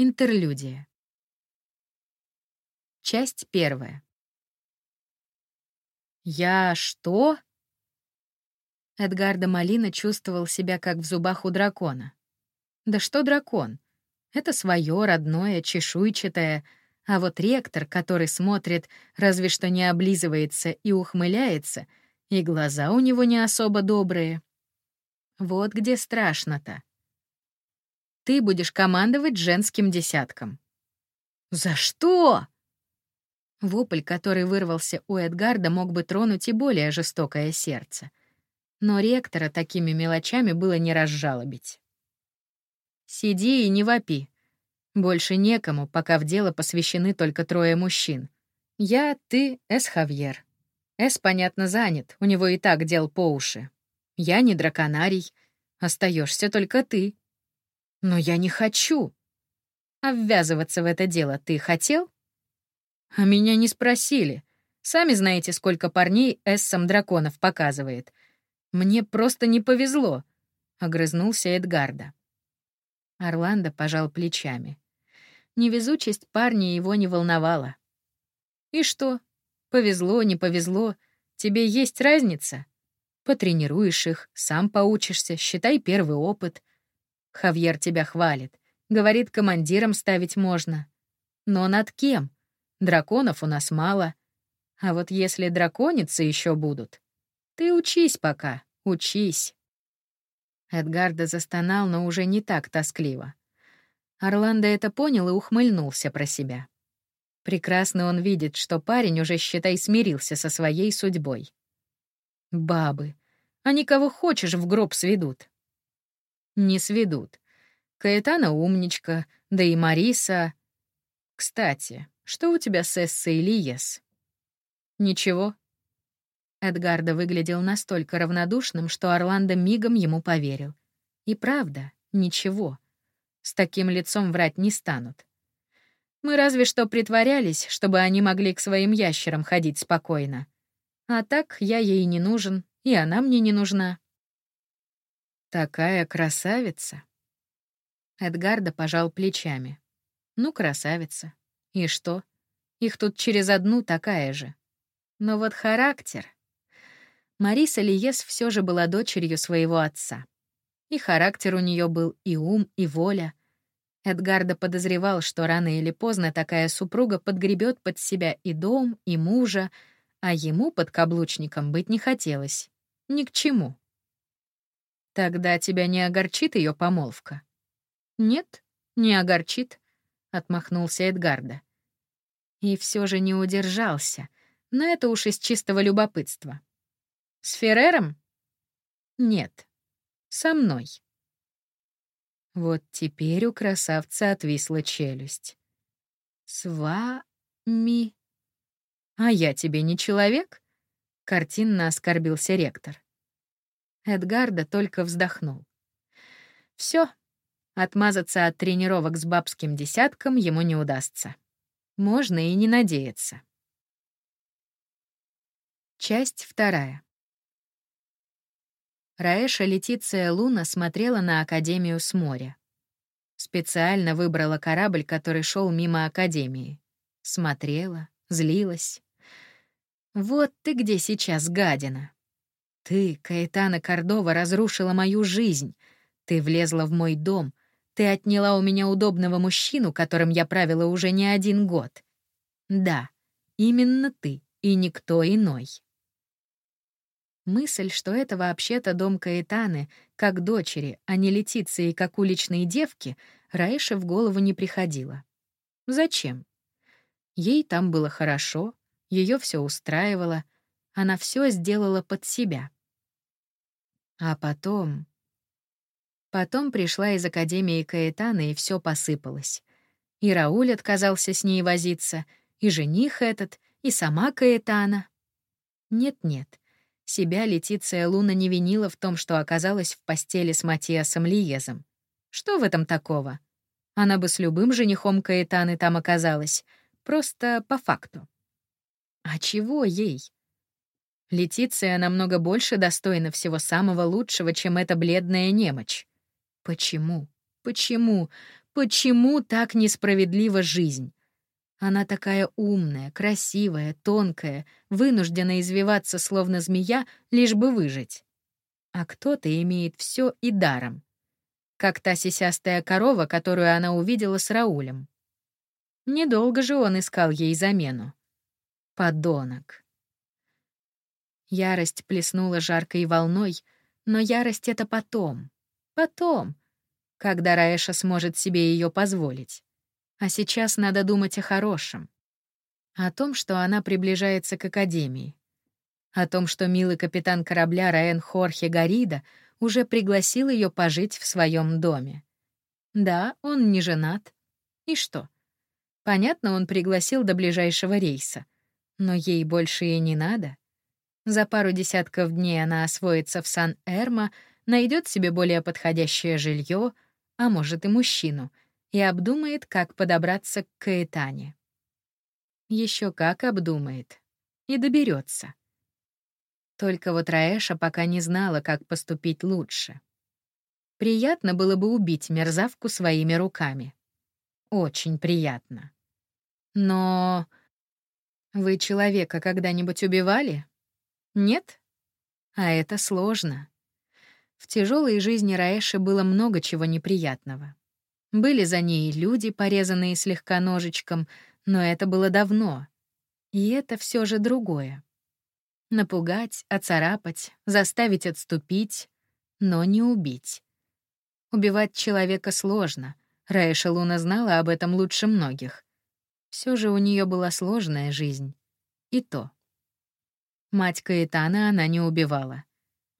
Интерлюдия. Часть первая. «Я что?» Эдгарда Малина чувствовал себя как в зубах у дракона. Да что дракон? Это свое родное, чешуйчатое, а вот ректор, который смотрит, разве что не облизывается и ухмыляется, и глаза у него не особо добрые. Вот где страшно-то. Ты будешь командовать женским десятком. За что? Вопль, который вырвался у Эдгарда, мог бы тронуть и более жестокое сердце. Но ректора такими мелочами было не разжалобить. «Сиди и не вопи. Больше некому, пока в дело посвящены только трое мужчин. Я, ты, Эс Хавьер. Эс, понятно, занят, у него и так дел по уши. Я не драконарий. Остаешься только ты. Но я не хочу. А ввязываться в это дело ты хотел? А меня не спросили. Сами знаете, сколько парней эссам драконов показывает. Мне просто не повезло, — огрызнулся Эдгарда. Орландо пожал плечами. Невезучесть парня его не волновала. «И что? Повезло, не повезло. Тебе есть разница? Потренируешь их, сам поучишься, считай первый опыт. Хавьер тебя хвалит. Говорит, командиром ставить можно. Но над кем? Драконов у нас мало. А вот если драконицы еще будут, ты учись пока, учись. Эдгарда застонал, но уже не так тоскливо. Орландо это понял и ухмыльнулся про себя. Прекрасно он видит, что парень уже, считай, смирился со своей судьбой. Бабы. Они кого хочешь в гроб сведут не сведут. Каэтана умничка, да и Мариса... Кстати, что у тебя с Эссой Лиес? Ничего. Эдгарда выглядел настолько равнодушным, что Орландо мигом ему поверил. И правда, ничего. С таким лицом врать не станут. Мы разве что притворялись, чтобы они могли к своим ящерам ходить спокойно. А так я ей не нужен, и она мне не нужна. Такая красавица. Эдгарда пожал плечами. Ну, красавица. И что? Их тут через одну такая же. Но вот характер... Мариса Лиес все же была дочерью своего отца. И характер у нее был и ум, и воля. Эдгарда подозревал, что рано или поздно такая супруга подгребет под себя и дом, и мужа, а ему под каблучником быть не хотелось. Ни к чему. Тогда тебя не огорчит ее помолвка? Нет, не огорчит, отмахнулся Эдгарда. И все же не удержался, но это уж из чистого любопытства. С Феррером? Нет, со мной. Вот теперь у красавца отвисла челюсть. С вами? А я тебе не человек? Картинно оскорбился ректор. Эдгарда только вздохнул. Все, отмазаться от тренировок с бабским десятком ему не удастся. Можно и не надеяться. Часть вторая. Раэша Летиция Луна смотрела на Академию с моря. Специально выбрала корабль, который шел мимо Академии. Смотрела, злилась. «Вот ты где сейчас, гадина!» Ты, Каэтана Кордова, разрушила мою жизнь. Ты влезла в мой дом. Ты отняла у меня удобного мужчину, которым я правила уже не один год. Да, именно ты и никто иной. Мысль, что это вообще-то дом Каэтаны, как дочери, а не Летиции, как уличные девки, Раише в голову не приходила. Зачем? Ей там было хорошо, ее все устраивало, она все сделала под себя. А потом... Потом пришла из Академии Каэтана, и все посыпалось. И Рауль отказался с ней возиться, и жених этот, и сама Каэтана. Нет-нет, себя Летиция Луна не винила в том, что оказалась в постели с Матиасом Лиезом. Что в этом такого? Она бы с любым женихом Каэтаны там оказалась, просто по факту. А чего ей? Летиция намного больше достойна всего самого лучшего, чем эта бледная немочь. Почему? Почему? Почему так несправедлива жизнь? Она такая умная, красивая, тонкая, вынуждена извиваться, словно змея, лишь бы выжить. А кто-то имеет все и даром. Как та сисястая корова, которую она увидела с Раулем. Недолго же он искал ей замену. Подонок. Ярость плеснула жаркой волной, но ярость — это потом. Потом, когда Раэша сможет себе ее позволить. А сейчас надо думать о хорошем. О том, что она приближается к Академии. О том, что милый капитан корабля Раэн Хорхе Гарида уже пригласил ее пожить в своем доме. Да, он не женат. И что? Понятно, он пригласил до ближайшего рейса. Но ей больше и не надо. За пару десятков дней она освоится в Сан-Эрмо, найдет себе более подходящее жилье, а может и мужчину — и обдумает, как подобраться к Каэтане. Еще как обдумает. И доберется. Только вот Раэша пока не знала, как поступить лучше. Приятно было бы убить мерзавку своими руками. Очень приятно. Но... Вы человека когда-нибудь убивали? Нет? А это сложно. В тяжелой жизни Раэши было много чего неприятного. Были за ней люди, порезанные слегка ножичком, но это было давно. И это все же другое. Напугать, оцарапать, заставить отступить, но не убить. Убивать человека сложно. Раиша Луна знала об этом лучше многих. Все же у нее была сложная жизнь. И то. Мать Каэтана она не убивала.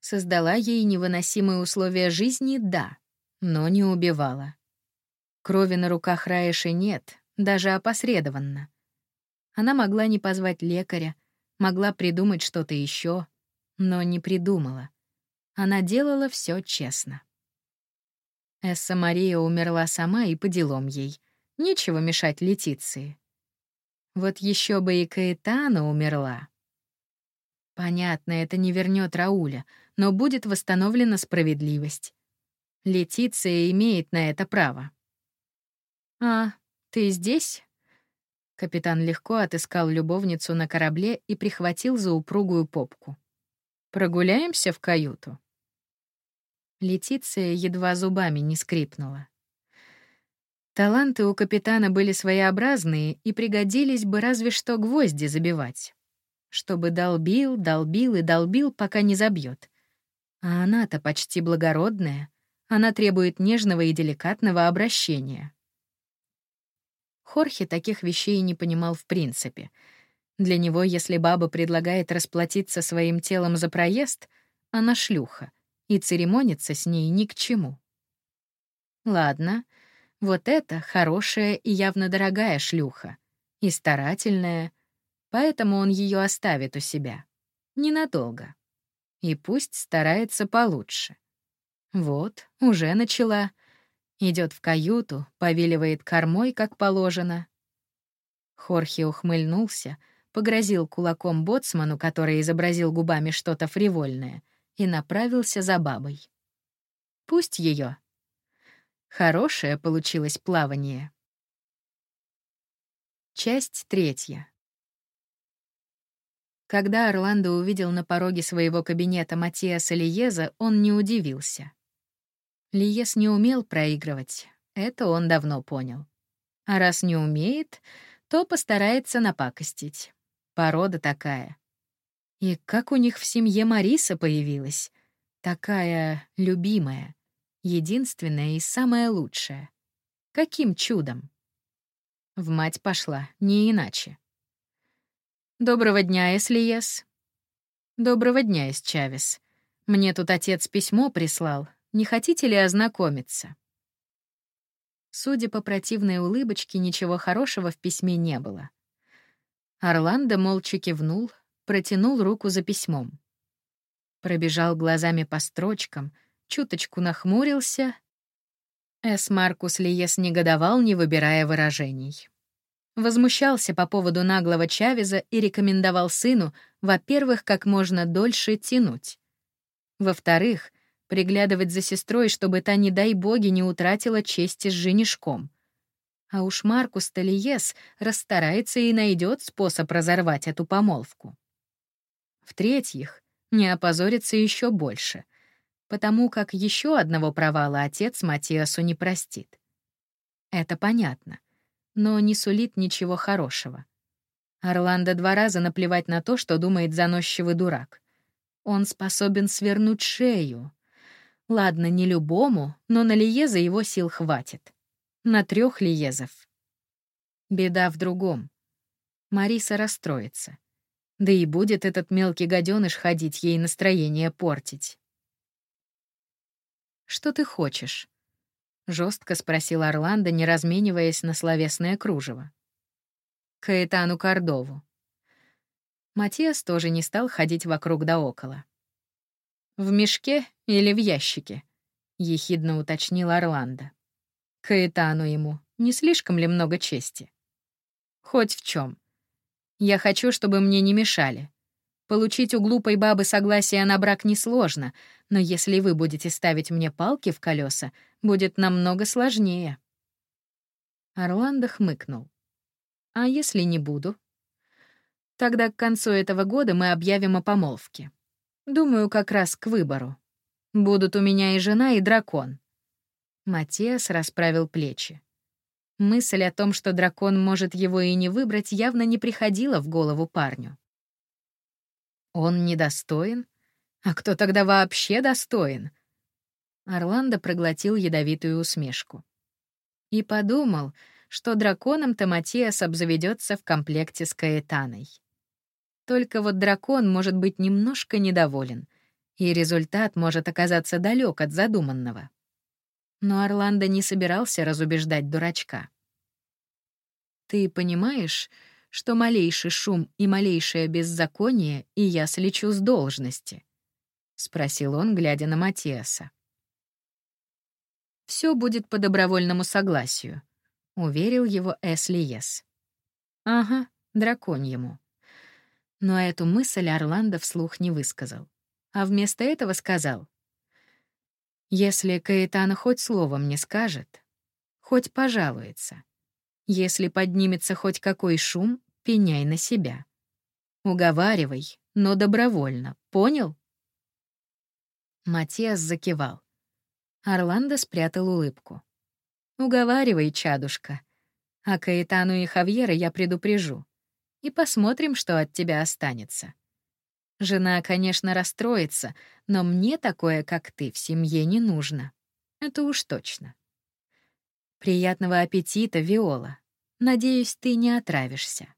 Создала ей невыносимые условия жизни — да, но не убивала. Крови на руках Раиши нет, даже опосредованно. Она могла не позвать лекаря, могла придумать что-то еще, но не придумала. Она делала все честно. Эсса Мария умерла сама и по делам ей. Нечего мешать Летиции. Вот еще бы и Каэтана умерла. Понятно, это не вернет Рауля, но будет восстановлена справедливость. Летиция имеет на это право. «А, ты здесь?» Капитан легко отыскал любовницу на корабле и прихватил за упругую попку. «Прогуляемся в каюту?» Летиция едва зубами не скрипнула. Таланты у капитана были своеобразные и пригодились бы разве что гвозди забивать. Чтобы долбил, долбил и долбил, пока не забьет. А она-то почти благородная. Она требует нежного и деликатного обращения. Хорхе таких вещей не понимал в принципе. Для него, если баба предлагает расплатиться своим телом за проезд, она шлюха, и церемониться с ней ни к чему. Ладно, вот это хорошая и явно дорогая шлюха, и старательная, поэтому он ее оставит у себя. Ненадолго. И пусть старается получше. Вот, уже начала — Идет в каюту, повиливает кормой, как положено. Хорхе ухмыльнулся, погрозил кулаком боцману, который изобразил губами что-то фривольное, и направился за бабой. Пусть ее. Хорошее получилось плавание. Часть третья. Когда Орландо увидел на пороге своего кабинета Матиаса Лиеза, он не удивился. Лиес не умел проигрывать, это он давно понял. А раз не умеет, то постарается напакостить. Порода такая. И как у них в семье Мариса появилась? Такая любимая, единственная и самая лучшая. Каким чудом? В мать пошла, не иначе. «Доброго дня, Эслиес». «Доброго дня, Чавес. Мне тут отец письмо прислал, не хотите ли ознакомиться?» Судя по противной улыбочке, ничего хорошего в письме не было. Орландо молча кивнул, протянул руку за письмом. Пробежал глазами по строчкам, чуточку нахмурился. Эс Маркус Лиес негодовал, не выбирая выражений. Возмущался по поводу наглого Чавеза и рекомендовал сыну, во-первых, как можно дольше тянуть. Во-вторых, приглядывать за сестрой, чтобы та, не дай боги, не утратила чести с женишком. А уж Маркус Талиес расстарается и найдет способ разорвать эту помолвку. В-третьих, не опозорится еще больше, потому как еще одного провала отец Матиасу не простит. Это понятно, но не сулит ничего хорошего. Орландо два раза наплевать на то, что думает заносчивый дурак. Он способен свернуть шею. Ладно, не любому, но на Лиеза его сил хватит. На трех Лиезов. Беда в другом. Мариса расстроится. Да и будет этот мелкий гаденыш ходить ей настроение портить. «Что ты хочешь?» — жестко спросил Орландо, не размениваясь на словесное кружево. Каэтану Кордову. Матиас тоже не стал ходить вокруг да около. «В мешке или в ящике?» — ехидно уточнил Орландо. «Каэтану ему не слишком ли много чести?» «Хоть в чем. Я хочу, чтобы мне не мешали. Получить у глупой бабы согласие на брак несложно, но если вы будете ставить мне палки в колеса, будет намного сложнее». Орландо хмыкнул. А если не буду? Тогда к концу этого года мы объявим о помолвке. Думаю, как раз к выбору. Будут у меня и жена, и дракон. Матиас расправил плечи. Мысль о том, что дракон может его и не выбрать, явно не приходила в голову парню. Он недостоин? А кто тогда вообще достоин? Орландо проглотил ядовитую усмешку. И подумал, что драконом-то Матиас обзаведется в комплекте с Каэтаной. Только вот дракон может быть немножко недоволен, и результат может оказаться далек от задуманного. Но Орландо не собирался разубеждать дурачка. «Ты понимаешь, что малейший шум и малейшее беззаконие, и я слечу с должности?» — спросил он, глядя на Матиаса. Все будет по добровольному согласию уверил его Эслиес. Ага, драконьему. Но эту мысль Орландо вслух не высказал, а вместо этого сказал: Если Каэтана хоть словом не скажет, хоть пожалуется, если поднимется хоть какой шум, пеняй на себя. Уговаривай, но добровольно, понял? Матиас закивал. Орландо спрятал улыбку. Уговаривай, чадушка. А Каэтану и Хавьера я предупрежу. И посмотрим, что от тебя останется. Жена, конечно, расстроится, но мне такое, как ты, в семье не нужно. Это уж точно. Приятного аппетита, Виола. Надеюсь, ты не отравишься.